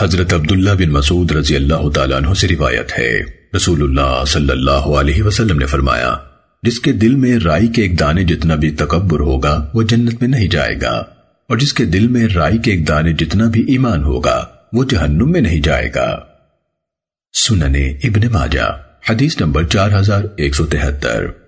حضرت عبداللہ بن مسعود رضی اللہ تعالیٰ عنہ سے روایت ہے۔ رسول اللہ صلی اللہ علیہ وسلم نے فرمایا، جس کے دل میں رائی کے ایک دانے جتنا بھی تکبر ہوگا، وہ جنت میں نہیں جائے گا۔ اور جس کے دل میں رائی کے ایک دانے جتنا بھی ایمان ہوگا، وہ جہنم میں نہیں جائے گا۔ سننے ابن ماجہ، حدیث نمبر چار ہزار ایک سو تہتر۔